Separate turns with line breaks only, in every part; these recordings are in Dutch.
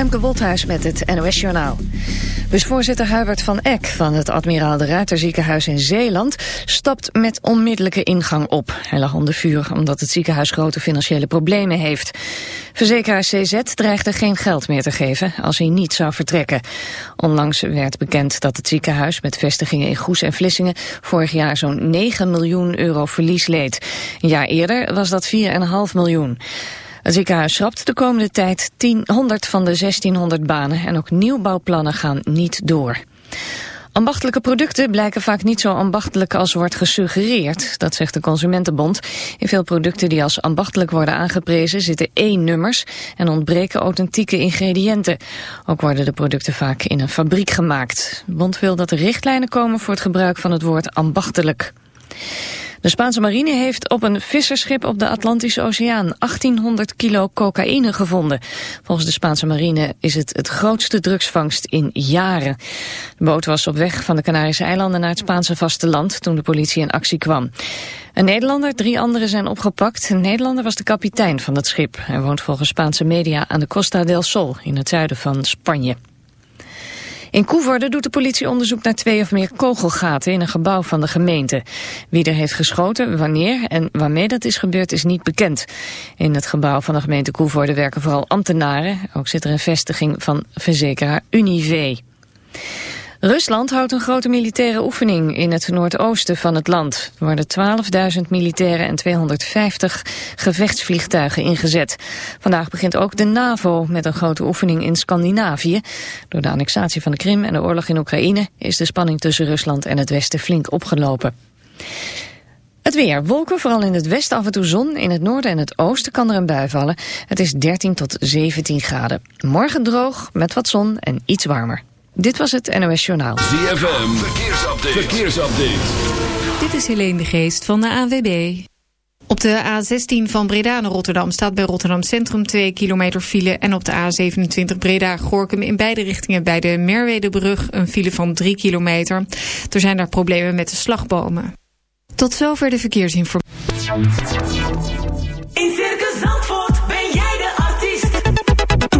Femke Wolthuis met het NOS Journaal. Busvoorzitter Hubert van Eck van het Admiraal de Ruiter ziekenhuis in Zeeland stapt met onmiddellijke ingang op. Hij lag onder vuur omdat het ziekenhuis grote financiële problemen heeft. Verzekeraar CZ dreigde geen geld meer te geven als hij niet zou vertrekken. Onlangs werd bekend dat het ziekenhuis met vestigingen in Goes en Vlissingen vorig jaar zo'n 9 miljoen euro verlies leed. Een jaar eerder was dat 4,5 miljoen. Het ziekenhuis schrapt de komende tijd 100 van de 1600 banen en ook nieuwbouwplannen gaan niet door. Ambachtelijke producten blijken vaak niet zo ambachtelijk als wordt gesuggereerd, dat zegt de Consumentenbond. In veel producten die als ambachtelijk worden aangeprezen zitten één nummers en ontbreken authentieke ingrediënten. Ook worden de producten vaak in een fabriek gemaakt. De bond wil dat er richtlijnen komen voor het gebruik van het woord ambachtelijk. De Spaanse marine heeft op een visserschip op de Atlantische Oceaan 1800 kilo cocaïne gevonden. Volgens de Spaanse marine is het het grootste drugsvangst in jaren. De boot was op weg van de Canarische eilanden naar het Spaanse vasteland toen de politie in actie kwam. Een Nederlander, drie anderen zijn opgepakt. Een Nederlander was de kapitein van het schip. Hij woont volgens Spaanse media aan de Costa del Sol in het zuiden van Spanje. In Koevoorde doet de politie onderzoek naar twee of meer kogelgaten in een gebouw van de gemeente. Wie er heeft geschoten, wanneer en waarmee dat is gebeurd is niet bekend. In het gebouw van de gemeente Koevoorde werken vooral ambtenaren. Ook zit er een vestiging van verzekeraar Unive. Rusland houdt een grote militaire oefening in het noordoosten van het land. Er worden 12.000 militairen en 250 gevechtsvliegtuigen ingezet. Vandaag begint ook de NAVO met een grote oefening in Scandinavië. Door de annexatie van de Krim en de oorlog in Oekraïne is de spanning tussen Rusland en het Westen flink opgelopen. Het weer. Wolken, vooral in het westen af en toe zon. In het noorden en het oosten kan er een bui vallen. Het is 13 tot 17 graden. Morgen droog, met wat zon en iets warmer. Dit was het NOS Journaal.
ZFM, verkeersupdate. verkeersupdate.
Dit is Helene de Geest van de AWB. Op de A16 van Breda naar Rotterdam staat bij Rotterdam Centrum 2 kilometer file... en op de A27 Breda-Gorkum in beide richtingen bij de Merwedebrug een file van 3 kilometer. Er zijn daar problemen met de slagbomen. Tot zover de verkeersinformatie.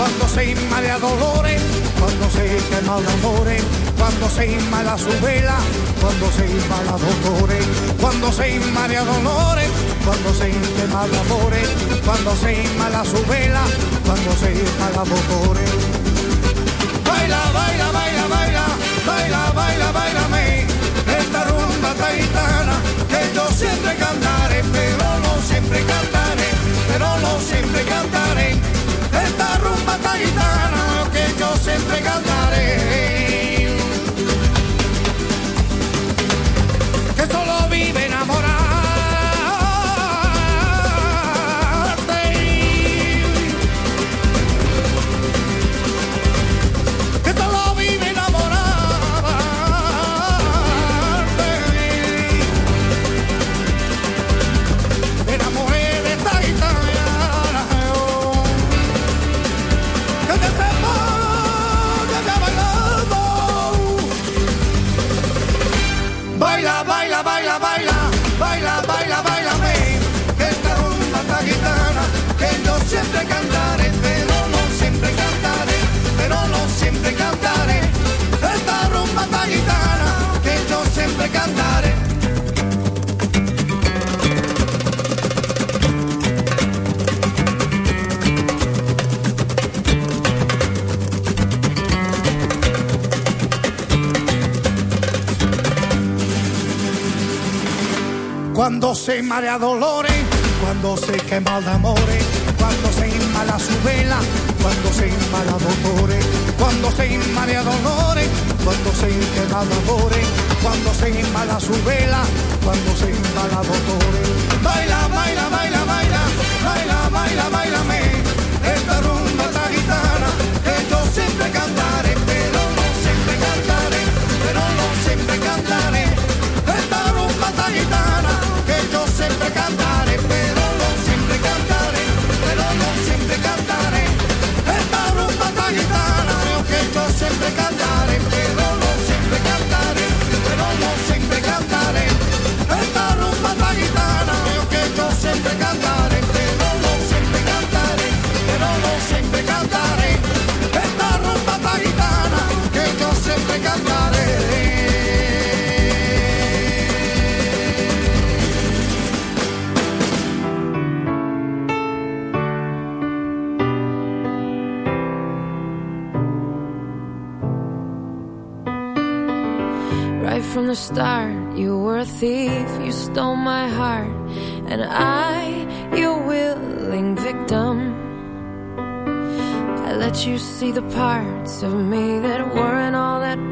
Cuando se inmala dolores, cuando se quema de amores, cuando se inmala su vela, cuando se inmala dolores, cuando se inmala dolores, cuando se quema de amores, cuando se inmala su vela, cuando se inmala dolores. Baila, baila, baila, baila, baila, baila, bailame, esta rumba taitana que yo siempre cantaré, pero no siempre cantaré, pero no siempre cantaré pata guitarra, lo que yo siempre cantaba. Esta gitana que yo siempre cantaré. Cuando se marea dolores, cuando se quema de amores, cuando se inmala su vela, cuando se inmala dolores, cuando se inmala dolores, cuando se de amores, cuando se inmala su vela, cuando se inmala dolores. Baila, baila, baila, baila, baila, baila, bailame, esta
the start, you were a thief, you stole my heart, and I you willing victim. I let you see the parts of me that weren't all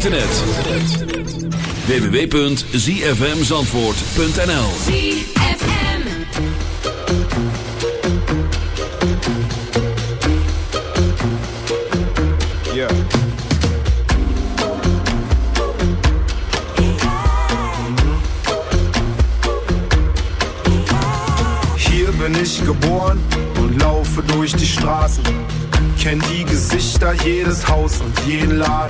Internet. www.zfmzandvoort.nl
Yeah. Hier bin ich geboren und laufe durch die Straßen. Kenn die Gesichter, jedes Haus und jeden Laden.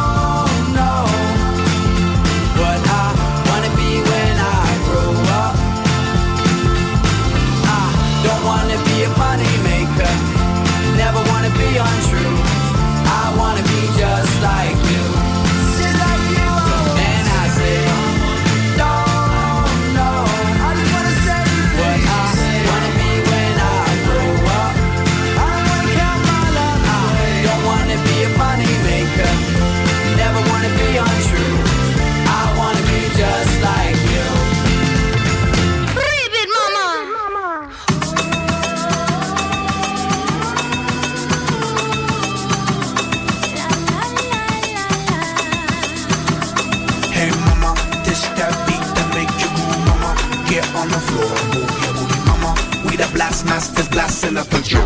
We the blast masters blasting up the drum.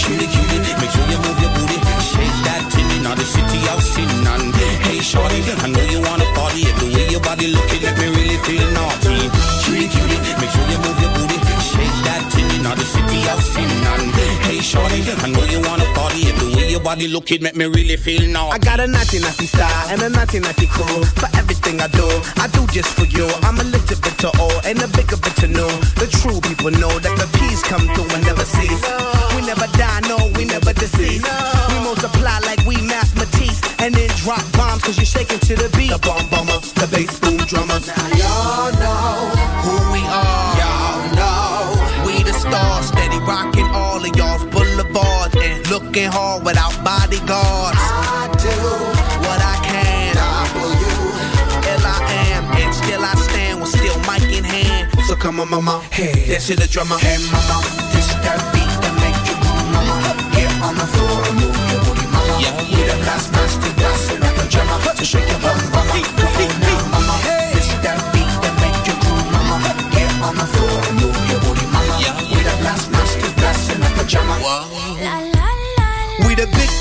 Cutie, cutie, make sure you move your booty. Shake that titty, now the city of sin. And hey, shorty, I know you wanna party. The way your body looking, let me really feel naughty. Cutie, cutie, make sure you move your booty. Shake that titty, now the city of sin. And hey, shorty, I know you wanna party. The way your body looking, make me really feel now.
I got a naughty naughty style and a naughty naughty crew. For everything I do, I do just for you. I'm a little bit to all and a bigger bit to know. The true people know that the peace come through and never cease. We never die, no, we never deceive. We multiply like we math Matisse and then drop bombs cause you're shaking to the beat. The bomb bombers, the bass boom drummers. And looking hard without bodyguards. I do what I can. W L I am and still I stand with still mic in hand. So come on, mama, hey, this is the drummer. Hey, mama, this that beat that make you move, mama. Get on the floor and move your booty, mama. Yeah, We the last master dancing like a drummer. So shake your bum,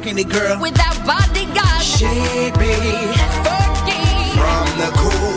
rocking
it, girl?
Without bodyguards.
She be
Fergie.
from the cool.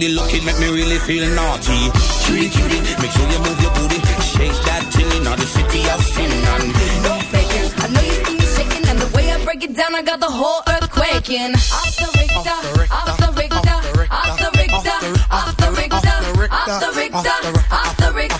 Body looking make me really feel naughty. Cutie, cutie, make sure you move your booty. Shake that tilly, now the city of sin. And
No faking, I know you see me shaking, and the way I break it down, I got the whole earth quaking. Off the Richter, off the Richter, off the Richter, off the Richter, off the Richter, off the Richter. Steady,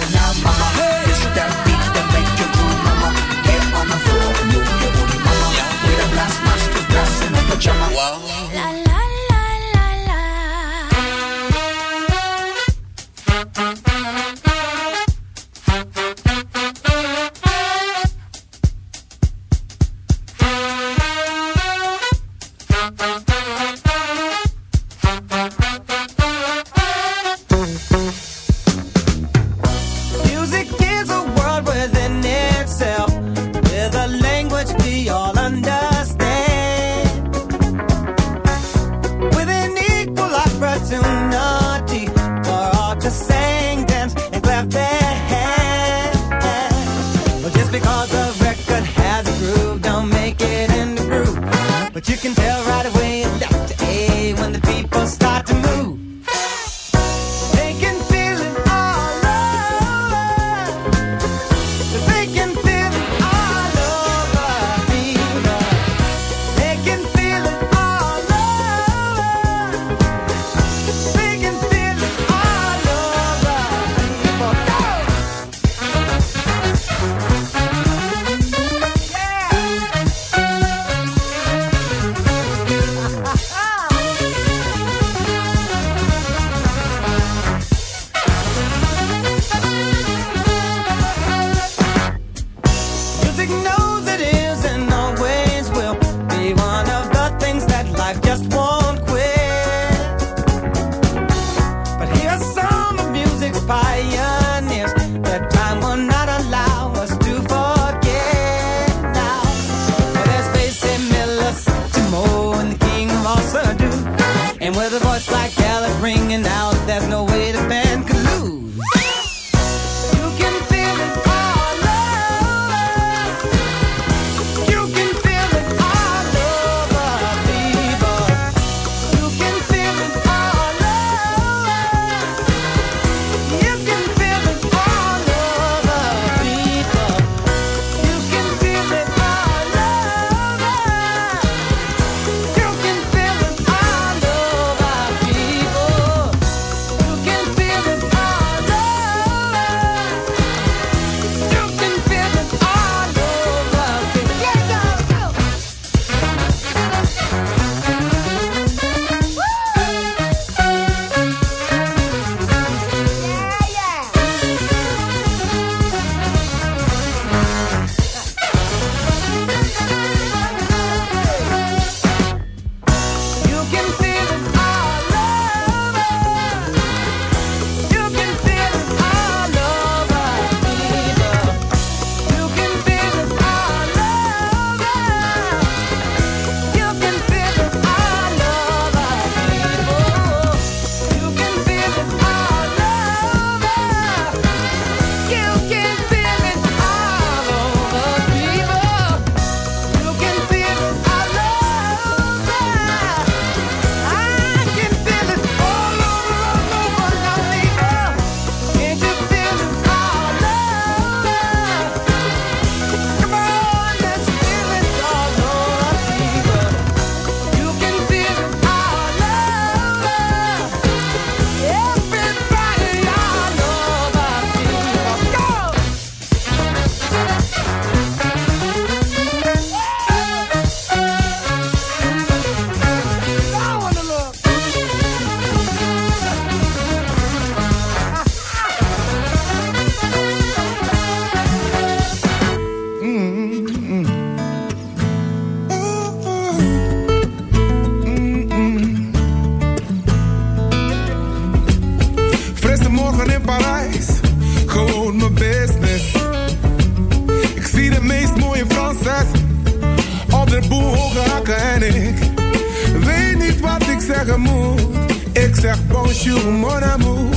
faire bonjour mon amour.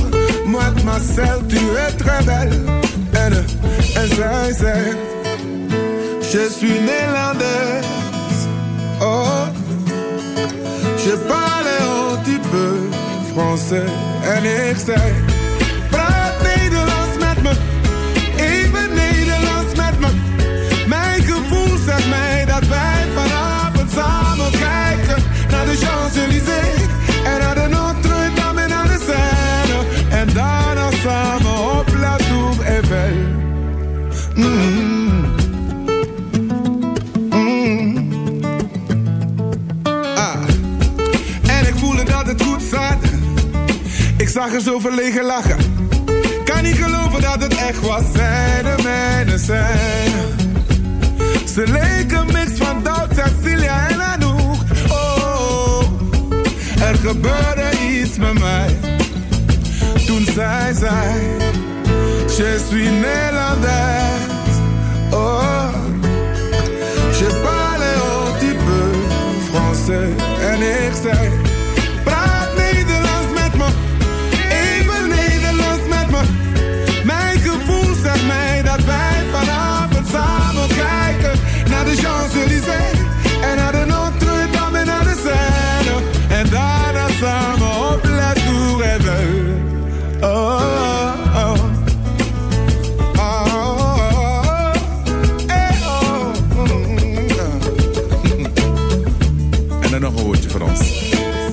Mademoiselle, tu es très belle. En zij zegt, je suis néerlandaise. Oh, je parle un petit peu français. En ik zag er zo verlegen lachen. Kan niet geloven dat het echt was. Zij de mijne zijn. Ze leken mix van Doubt, Cecilia en Anouk. Oh, er gebeurde iets met mij. Toen zij zei, je suis Nederlands. Oh, je parle un petit peu français. En ik zei, praat Nederlands met me. Even Nederlands met me. Mijn gevoel zegt mij dat wij vanavond samen kijken naar de Champs-Élysées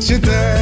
te der.